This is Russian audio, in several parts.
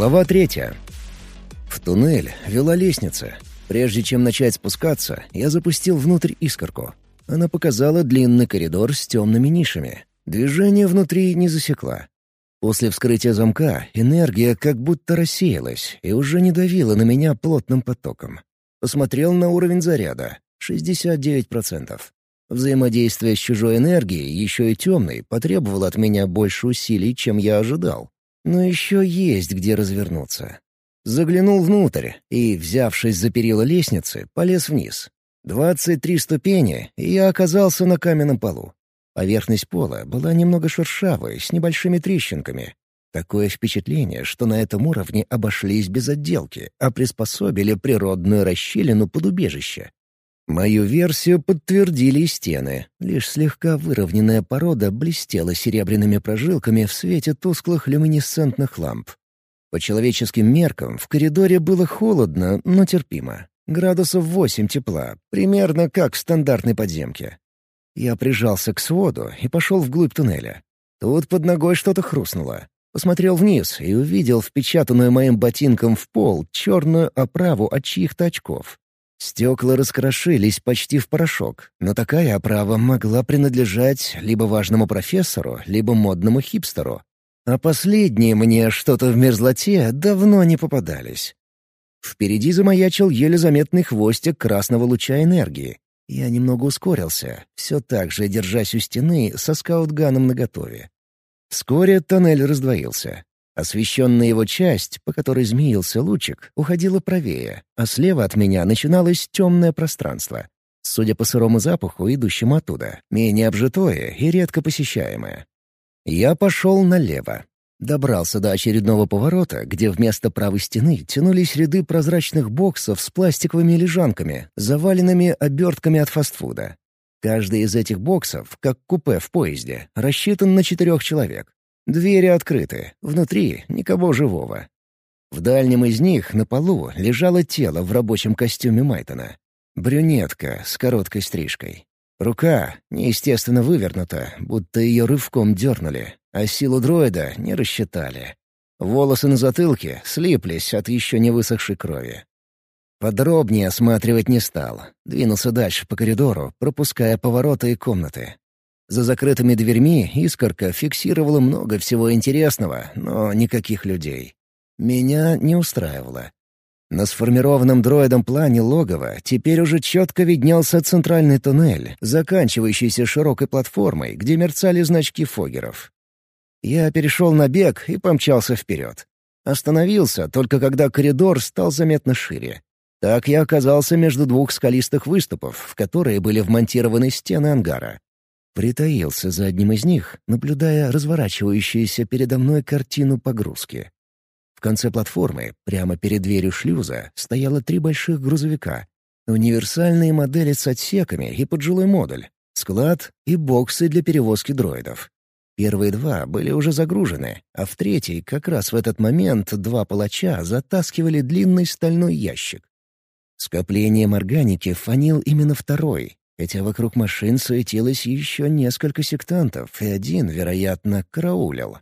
Глава третья. В туннель вела лестница. Прежде чем начать спускаться, я запустил внутрь искорку. Она показала длинный коридор с темными нишами. Движение внутри не засекла. После вскрытия замка энергия как будто рассеялась и уже не давила на меня плотным потоком. Посмотрел на уровень заряда — 69%. Взаимодействие с чужой энергией, еще и темной, потребовало от меня больше усилий, чем я ожидал. Но еще есть где развернуться. Заглянул внутрь и, взявшись за перила лестницы, полез вниз. Двадцать три ступени, и я оказался на каменном полу. Поверхность пола была немного шершавой, с небольшими трещинками. Такое впечатление, что на этом уровне обошлись без отделки, а приспособили природную расщелину под убежище. Мою версию подтвердили и стены. Лишь слегка выровненная порода блестела серебряными прожилками в свете тусклых люминесцентных ламп. По человеческим меркам в коридоре было холодно, но терпимо. Градусов восемь тепла, примерно как в стандартной подземке. Я прижался к своду и пошел вглубь туннеля. Тут под ногой что-то хрустнуло. Посмотрел вниз и увидел впечатанную моим ботинком в пол черную оправу от чьих-то очков. Стекла раскрошились почти в порошок, но такая оправа могла принадлежать либо важному профессору, либо модному хипстеру. А последние мне что-то в мерзлоте давно не попадались. Впереди замаячил еле заметный хвостик красного луча энергии. Я немного ускорился, все так же держась у стены со скаутганом наготове. Вскоре тоннель раздвоился. Освещенная его часть, по которой змеился лучик, уходила правее, а слева от меня начиналось темное пространство. Судя по сырому запаху, идущему оттуда, менее обжитое и редко посещаемое. Я пошел налево. Добрался до очередного поворота, где вместо правой стены тянулись ряды прозрачных боксов с пластиковыми лежанками, заваленными обертками от фастфуда. Каждый из этих боксов, как купе в поезде, рассчитан на четырех человек. Двери открыты, внутри никого живого. В дальнем из них на полу лежало тело в рабочем костюме Майтона. Брюнетка с короткой стрижкой. Рука неестественно вывернута, будто ее рывком дернули, а силу дроида не рассчитали. Волосы на затылке слиплись от еще не высохшей крови. Подробнее осматривать не стал. Двинулся дальше по коридору, пропуская повороты и комнаты. За закрытыми дверьми искорка фиксировала много всего интересного, но никаких людей. Меня не устраивало. На сформированном дроидом плане логова теперь уже четко виднелся центральный туннель, заканчивающийся широкой платформой, где мерцали значки фогеров. Я перешел на бег и помчался вперед. Остановился только когда коридор стал заметно шире. Так я оказался между двух скалистых выступов, в которые были вмонтированы стены ангара. Притаился за одним из них, наблюдая разворачивающуюся передо мной картину погрузки. В конце платформы, прямо перед дверью шлюза, стояло три больших грузовика. Универсальные модели с отсеками и пожилой модуль, склад и боксы для перевозки дроидов. Первые два были уже загружены, а в третий как раз в этот момент два палача затаскивали длинный стальной ящик. Скоплением органики фанил именно второй, хотя вокруг машин суетилось еще несколько сектантов, и один, вероятно, караулил.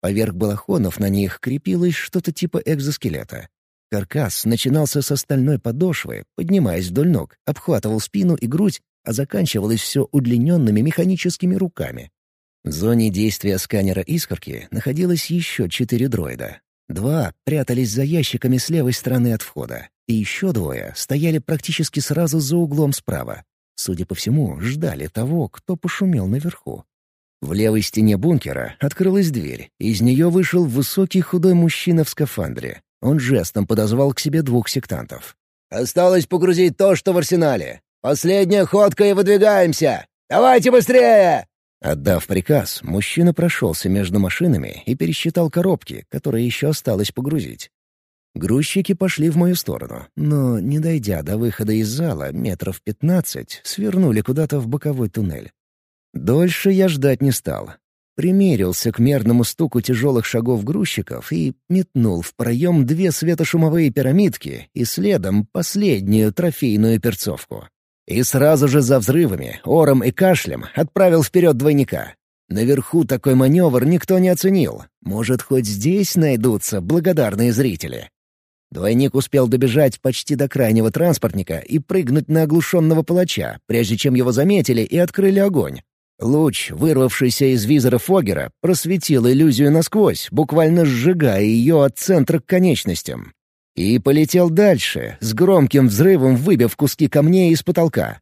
Поверх балахонов на них крепилось что-то типа экзоскелета. Каркас начинался с стальной подошвы, поднимаясь вдоль ног, обхватывал спину и грудь, а заканчивалось все удлиненными механическими руками. В зоне действия сканера искорки находилось еще четыре дроида. Два прятались за ящиками с левой стороны от входа, и еще двое стояли практически сразу за углом справа. Судя по всему, ждали того, кто пошумел наверху. В левой стене бункера открылась дверь, и из нее вышел высокий худой мужчина в скафандре. Он жестом подозвал к себе двух сектантов. «Осталось погрузить то, что в арсенале. Последняя ходка и выдвигаемся! Давайте быстрее!» Отдав приказ, мужчина прошелся между машинами и пересчитал коробки, которые еще осталось погрузить. Грузчики пошли в мою сторону, но, не дойдя до выхода из зала метров пятнадцать, свернули куда-то в боковой туннель. Дольше я ждать не стал. Примерился к мерному стуку тяжелых шагов грузчиков и метнул в проем две светошумовые пирамидки и следом последнюю трофейную перцовку. И сразу же за взрывами, ором и кашлем отправил вперед двойника. Наверху такой маневр никто не оценил. Может, хоть здесь найдутся благодарные зрители. Двойник успел добежать почти до крайнего транспортника и прыгнуть на оглушенного палача, прежде чем его заметили и открыли огонь. Луч, вырвавшийся из визора Фогера, просветил иллюзию насквозь, буквально сжигая ее от центра к конечностям. И полетел дальше, с громким взрывом выбив куски камней из потолка.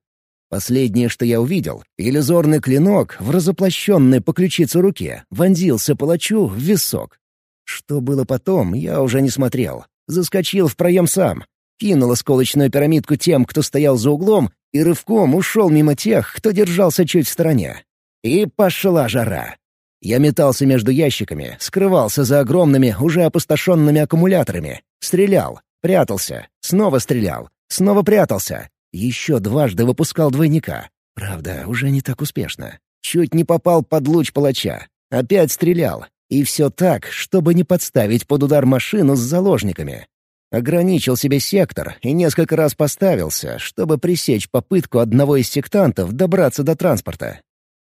Последнее, что я увидел, иллюзорный клинок в разоплощенной по ключицу руке вонзился палачу в висок. Что было потом, я уже не смотрел. Заскочил в проем сам, кинул осколочную пирамидку тем, кто стоял за углом, и рывком ушел мимо тех, кто держался чуть в стороне. И пошла жара. Я метался между ящиками, скрывался за огромными, уже опустошенными аккумуляторами, стрелял, прятался, снова стрелял, снова прятался, еще дважды выпускал двойника. Правда, уже не так успешно. Чуть не попал под луч палача. Опять стрелял. И все так, чтобы не подставить под удар машину с заложниками. Ограничил себе сектор и несколько раз поставился, чтобы пресечь попытку одного из сектантов добраться до транспорта.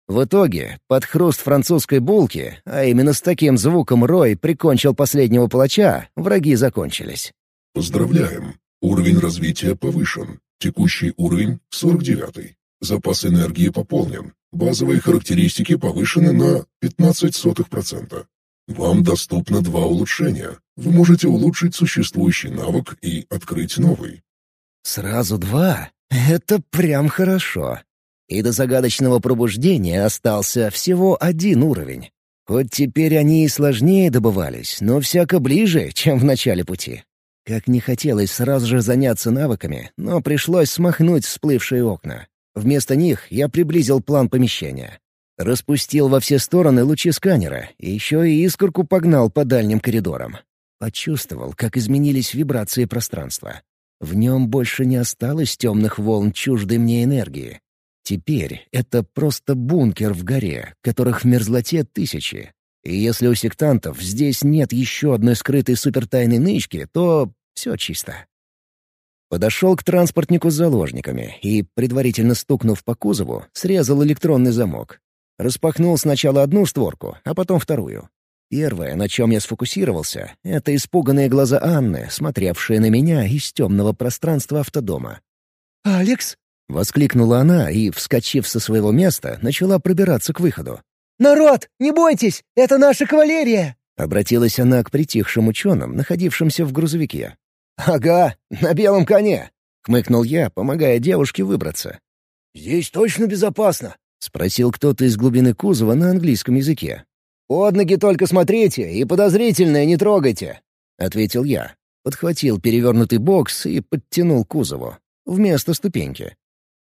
В итоге, под хруст французской булки, а именно с таким звуком Рой прикончил последнего палача, враги закончились. «Поздравляем! Уровень развития повышен. Текущий уровень — 49. Запас энергии пополнен. Базовые характеристики повышены на 15%. Вам доступно два улучшения. Вы можете улучшить существующий навык и открыть новый. Сразу два? Это прям хорошо. И до загадочного пробуждения остался всего один уровень. Хоть теперь они и сложнее добывались, но всяко ближе, чем в начале пути. Как не хотелось сразу же заняться навыками, но пришлось смахнуть всплывшие окна. Вместо них я приблизил план помещения. Распустил во все стороны лучи сканера, и еще и искорку погнал по дальним коридорам. Почувствовал, как изменились вибрации пространства. В нем больше не осталось темных волн чуждой мне энергии. Теперь это просто бункер в горе, которых в мерзлоте тысячи, и если у сектантов здесь нет еще одной скрытой супертайной нычки, то все чисто. Подошел к транспортнику с заложниками и, предварительно стукнув по кузову, срезал электронный замок. Распахнул сначала одну створку, а потом вторую. Первое, на чем я сфокусировался, — это испуганные глаза Анны, смотревшие на меня из темного пространства автодома. «Алекс?» — воскликнула она и, вскочив со своего места, начала пробираться к выходу. «Народ, не бойтесь! Это наша кавалерия!» Обратилась она к притихшим ученым, находившимся в грузовике. «Ага, на белом коне!» — хмыкнул я, помогая девушке выбраться. «Здесь точно безопасно?» — спросил кто-то из глубины кузова на английском языке. «Под ноги только смотрите и подозрительное не трогайте!» — ответил я. Подхватил перевернутый бокс и подтянул кузову. Вместо ступеньки.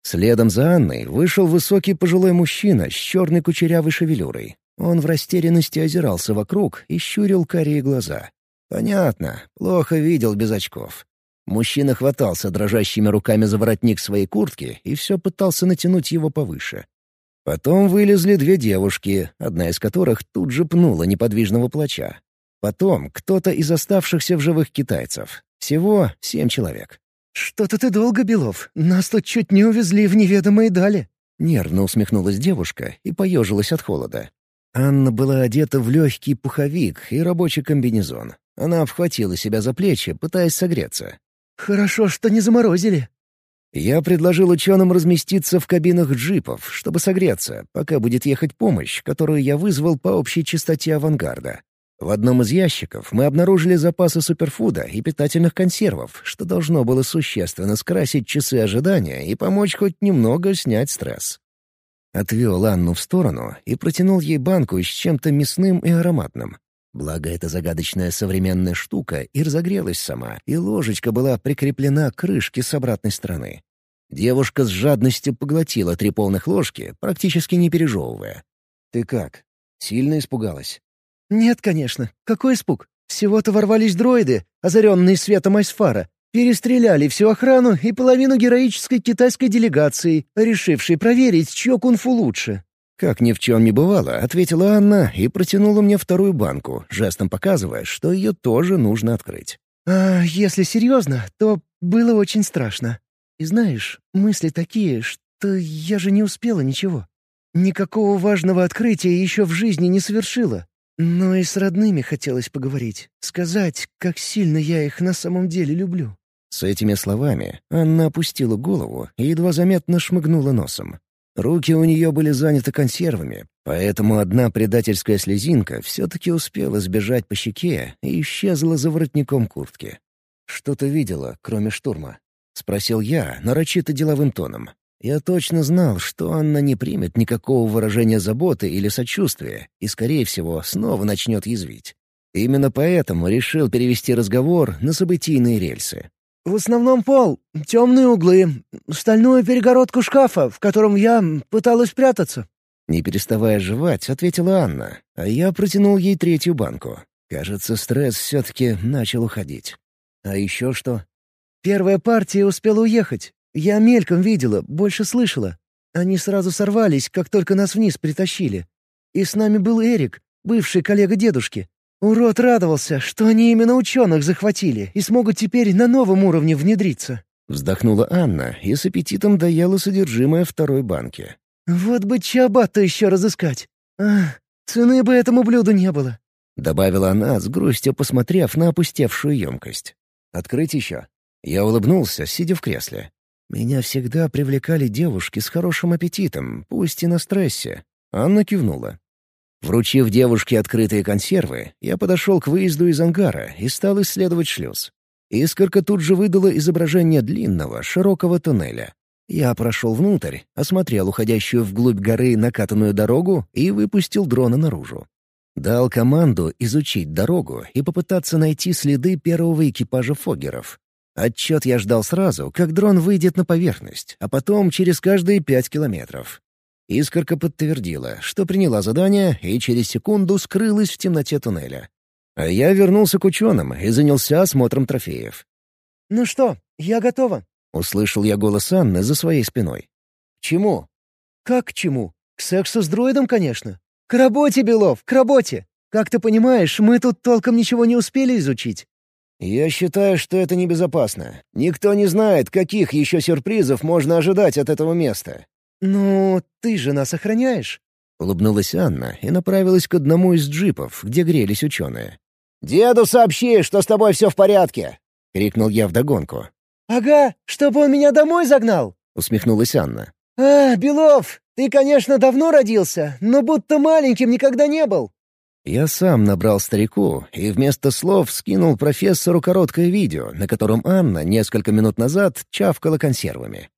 Следом за Анной вышел высокий пожилой мужчина с черной кучерявой шевелюрой. Он в растерянности озирался вокруг и щурил карие глаза. Понятно, плохо видел без очков. Мужчина хватался дрожащими руками за воротник своей куртки и все пытался натянуть его повыше. Потом вылезли две девушки, одна из которых тут же пнула неподвижного плача. Потом кто-то из оставшихся в живых китайцев. Всего семь человек. «Что-то ты долго, Белов. Нас тут чуть не увезли в неведомые дали». Нервно усмехнулась девушка и поежилась от холода. Анна была одета в легкий пуховик и рабочий комбинезон. Она обхватила себя за плечи, пытаясь согреться. «Хорошо, что не заморозили». Я предложил ученым разместиться в кабинах джипов, чтобы согреться, пока будет ехать помощь, которую я вызвал по общей частоте авангарда. В одном из ящиков мы обнаружили запасы суперфуда и питательных консервов, что должно было существенно скрасить часы ожидания и помочь хоть немного снять стресс. Отвел Анну в сторону и протянул ей банку с чем-то мясным и ароматным. Благо, эта загадочная современная штука и разогрелась сама, и ложечка была прикреплена к крышке с обратной стороны. Девушка с жадностью поглотила три полных ложки, практически не пережевывая. «Ты как? Сильно испугалась?» «Нет, конечно. Какой испуг? Всего-то ворвались дроиды, озаренные светом Айсфара, перестреляли всю охрану и половину героической китайской делегации, решившей проверить, чье кунг-фу лучше». Как ни в чем не бывало, ответила Анна и протянула мне вторую банку, жестом показывая, что ее тоже нужно открыть. «А если серьезно, то было очень страшно. И знаешь, мысли такие, что я же не успела ничего. Никакого важного открытия еще в жизни не совершила. Но и с родными хотелось поговорить, сказать, как сильно я их на самом деле люблю». С этими словами Анна опустила голову и едва заметно шмыгнула носом. Руки у нее были заняты консервами, поэтому одна предательская слезинка все-таки успела сбежать по щеке и исчезла за воротником куртки. «Что ты видела, кроме штурма?» — спросил я, нарочито деловым тоном. Я точно знал, что Анна не примет никакого выражения заботы или сочувствия и, скорее всего, снова начнет язвить. Именно поэтому решил перевести разговор на событийные рельсы. «В основном пол, темные углы, стальную перегородку шкафа, в котором я пыталась прятаться». Не переставая жевать, ответила Анна, а я протянул ей третью банку. Кажется, стресс все-таки начал уходить. А еще что? Первая партия успела уехать. Я мельком видела, больше слышала. Они сразу сорвались, как только нас вниз притащили. И с нами был Эрик, бывший коллега дедушки. Урод радовался, что они именно ученых захватили и смогут теперь на новом уровне внедриться. Вздохнула Анна и с аппетитом доела содержимое второй банки. «Вот бы чабата еще разыскать. А, цены бы этому блюду не было», — добавила она, с грустью посмотрев на опустевшую емкость. «Открыть еще?» Я улыбнулся, сидя в кресле. Меня всегда привлекали девушки с хорошим аппетитом, пусть и на стрессе. Анна кивнула. Вручив девушке открытые консервы, я подошел к выезду из ангара и стал исследовать шлюз. Искорка тут же выдала изображение длинного, широкого туннеля. Я прошел внутрь, осмотрел уходящую вглубь горы накатанную дорогу и выпустил дрона наружу. Дал команду изучить дорогу и попытаться найти следы первого экипажа фоггеров. Отчет я ждал сразу, как дрон выйдет на поверхность, а потом через каждые пять километров. Искорка подтвердила, что приняла задание и через секунду скрылась в темноте туннеля. А я вернулся к ученым и занялся осмотром трофеев. «Ну что, я готова», — услышал я голос Анны за своей спиной. «К чему?» «Как к чему? К сексу с дроидом, конечно. К работе, Белов, к работе. Как ты понимаешь, мы тут толком ничего не успели изучить. «Я считаю, что это небезопасно. Никто не знает, каких еще сюрпризов можно ожидать от этого места». «Ну, ты же нас охраняешь?» — улыбнулась Анна и направилась к одному из джипов, где грелись ученые. «Деду сообщи, что с тобой все в порядке!» — крикнул я вдогонку. «Ага, чтобы он меня домой загнал!» — усмехнулась Анна. «А, Белов, ты, конечно, давно родился, но будто маленьким никогда не был. Я сам набрал старику и вместо слов скинул профессору короткое видео, на котором Анна несколько минут назад чавкала консервами.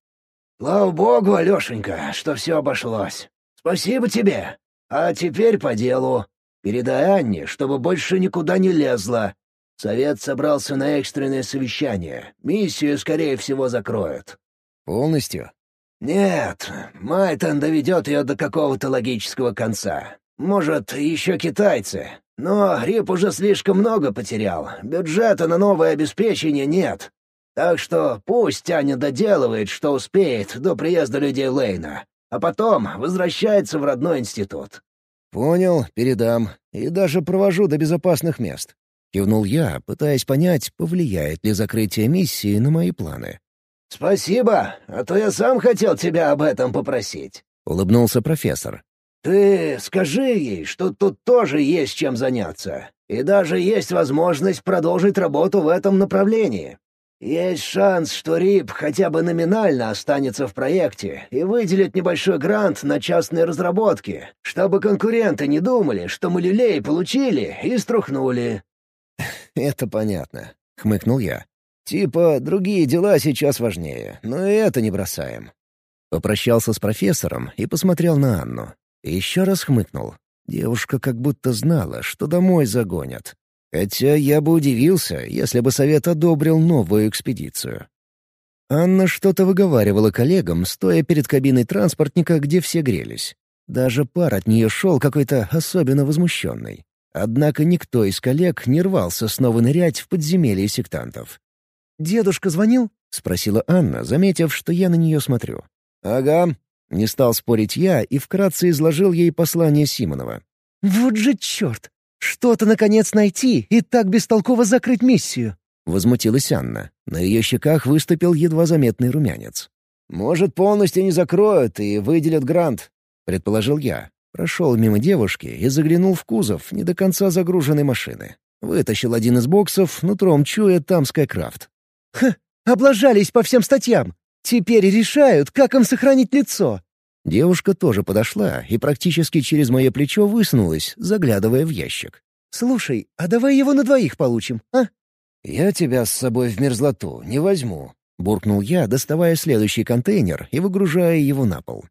«Слава богу, Алешенька, что все обошлось. Спасибо тебе. А теперь по делу. Передай Анне, чтобы больше никуда не лезла. Совет собрался на экстренное совещание. Миссию, скорее всего, закроют». «Полностью?» «Нет, Майтон доведет ее до какого-то логического конца. Может, еще китайцы. Но Рип уже слишком много потерял. Бюджета на новое обеспечение нет. Так что пусть Аня доделывает, что успеет до приезда людей Лейна, а потом возвращается в родной институт». «Понял, передам. И даже провожу до безопасных мест». Кивнул я, пытаясь понять, повлияет ли закрытие миссии на мои планы. «Спасибо, а то я сам хотел тебя об этом попросить», — улыбнулся профессор. «Ты скажи ей, что тут тоже есть чем заняться, и даже есть возможность продолжить работу в этом направлении. Есть шанс, что РИП хотя бы номинально останется в проекте и выделит небольшой грант на частные разработки, чтобы конкуренты не думали, что мы люлей получили и струхнули». «Это понятно», — хмыкнул я. «Типа, другие дела сейчас важнее, но и это не бросаем». Попрощался с профессором и посмотрел на Анну. Еще раз хмыкнул. Девушка как будто знала, что домой загонят. Хотя я бы удивился, если бы совет одобрил новую экспедицию. Анна что-то выговаривала коллегам, стоя перед кабиной транспортника, где все грелись. Даже пар от нее шел какой-то особенно возмущенный. Однако никто из коллег не рвался снова нырять в подземелье сектантов. «Дедушка звонил?» — спросила Анна, заметив, что я на нее смотрю. «Ага», не стал спорить я и вкратце изложил ей послание Симонова. «Вот же черт! Что-то, наконец, найти и так бестолково закрыть миссию!» — возмутилась Анна. На ее щеках выступил едва заметный румянец. «Может, полностью не закроют и выделят грант. — предположил я. Прошел мимо девушки и заглянул в кузов не до конца загруженной машины. Вытащил один из боксов, нутром чуя там Скайкрафт. «Ха! Облажались по всем статьям! Теперь решают, как им сохранить лицо!» Девушка тоже подошла и практически через мое плечо высунулась, заглядывая в ящик. «Слушай, а давай его на двоих получим, а?» «Я тебя с собой в мерзлоту не возьму», — буркнул я, доставая следующий контейнер и выгружая его на пол.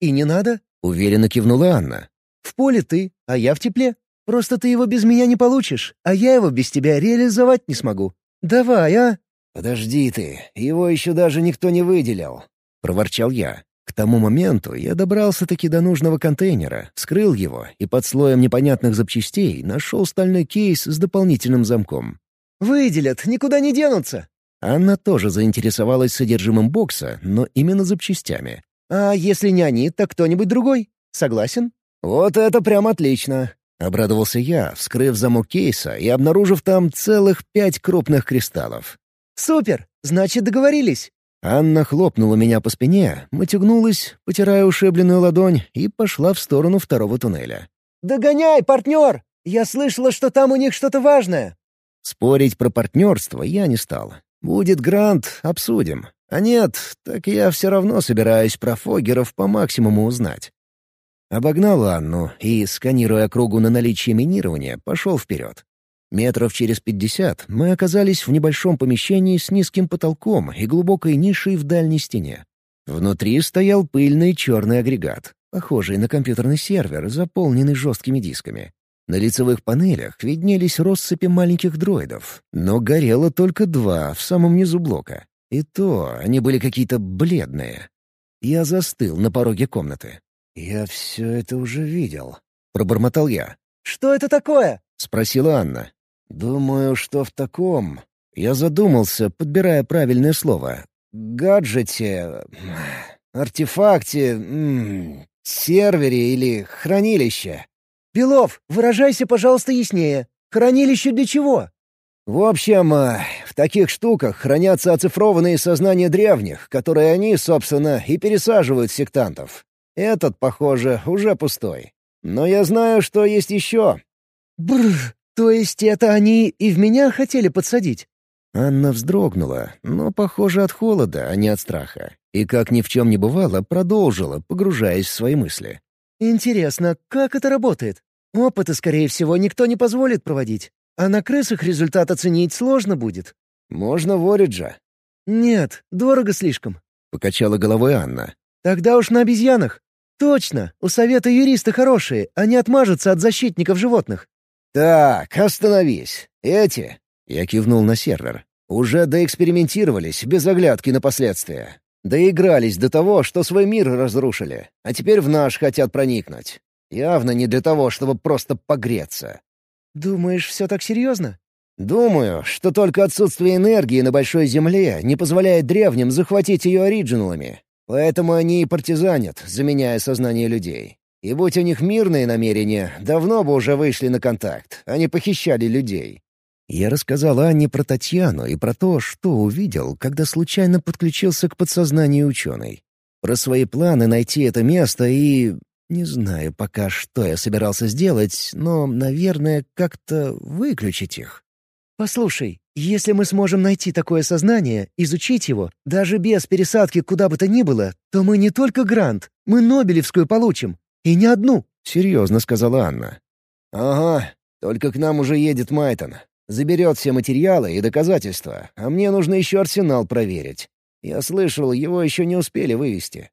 «И не надо?» — уверенно кивнула Анна. «В поле ты, а я в тепле. Просто ты его без меня не получишь, а я его без тебя реализовать не смогу. Давай, а?» «Подожди ты, его еще даже никто не выделил», — проворчал я. К тому моменту я добрался-таки до нужного контейнера, вскрыл его и под слоем непонятных запчастей нашел стальной кейс с дополнительным замком. «Выделят, никуда не денутся!» Анна тоже заинтересовалась содержимым бокса, но именно запчастями. «А если не они, так кто-нибудь другой? Согласен?» «Вот это прям отлично!» — обрадовался я, вскрыв замок кейса и обнаружив там целых пять крупных кристаллов. «Супер! Значит, договорились!» Анна хлопнула меня по спине, матюгнулась, потирая ушибленную ладонь, и пошла в сторону второго туннеля. «Догоняй, партнер! Я слышала, что там у них что-то важное!» Спорить про партнерство я не стал. Будет грант — обсудим. А нет, так я все равно собираюсь про Фогеров по максимуму узнать. Обогнал Анну и, сканируя кругу на наличие минирования, пошел вперед. Метров через пятьдесят мы оказались в небольшом помещении с низким потолком и глубокой нишей в дальней стене. Внутри стоял пыльный черный агрегат, похожий на компьютерный сервер, заполненный жесткими дисками. На лицевых панелях виднелись россыпи маленьких дроидов, но горело только два в самом низу блока. И то они были какие-то бледные. Я застыл на пороге комнаты. «Я все это уже видел», — пробормотал я. «Что это такое?» — спросила Анна. «Думаю, что в таком...» Я задумался, подбирая правильное слово. «Гаджете... артефакте... сервере или хранилище». «Белов, выражайся, пожалуйста, яснее. Хранилище для чего?» «В общем, э, в таких штуках хранятся оцифрованные сознания древних, которые они, собственно, и пересаживают сектантов. Этот, похоже, уже пустой. Но я знаю, что есть еще». «Бррр, то есть это они и в меня хотели подсадить?» Анна вздрогнула, но, похоже, от холода, а не от страха. И, как ни в чем не бывало, продолжила, погружаясь в свои мысли. «Интересно, как это работает? Опыты, скорее всего, никто не позволит проводить. А на крысах результат оценить сложно будет». «Можно в Ориджа». «Нет, дорого слишком», — покачала головой Анна. «Тогда уж на обезьянах. Точно, у совета юристы хорошие, они отмажутся от защитников животных. «Так, остановись. Эти...» — я кивнул на сервер. «Уже доэкспериментировались, без оглядки на последствия. Доигрались до того, что свой мир разрушили, а теперь в наш хотят проникнуть. Явно не для того, чтобы просто погреться». «Думаешь, все так серьезно?» «Думаю, что только отсутствие энергии на Большой Земле не позволяет древним захватить ее оригиналами. Поэтому они и партизанят, заменяя сознание людей. И будь у них мирные намерения, давно бы уже вышли на контакт, они похищали людей. Я рассказал Анне про Татьяну и про то, что увидел, когда случайно подключился к подсознанию ученой. Про свои планы найти это место и... Не знаю пока, что я собирался сделать, но, наверное, как-то выключить их. «Послушай, если мы сможем найти такое сознание, изучить его, даже без пересадки куда бы то ни было, то мы не только грант, мы Нобелевскую получим. И не одну!» — серьезно сказала Анна. «Ага, только к нам уже едет Майтон. Заберет все материалы и доказательства, а мне нужно еще арсенал проверить. Я слышал, его еще не успели вывести».